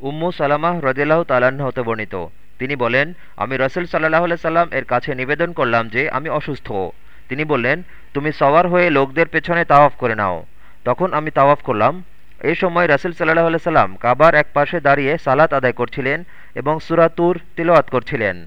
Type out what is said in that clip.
উম্মু সালামাহ রদিল্লাহ তালাহ হতে বর্ণিত। তিনি বলেন, আমি রসুল সাল্লাহ সাল্লাম এর কাছে নিবেদন করলাম যে আমি অসুস্থ। তিনি বললেন, তুমি সওয়ার হয়ে লোকদের পেছনে তাওয়াফ করে নাও। তখন আমি তাওয়াফ করলাম। এই সময় রাসুল সাল্লাহ সাল্লাম কাবার এক পাশে দাঁড়িয়ে সালাত আদায় করছিলেন এবং সুরাতুর তিলওয়াত করছিলেন।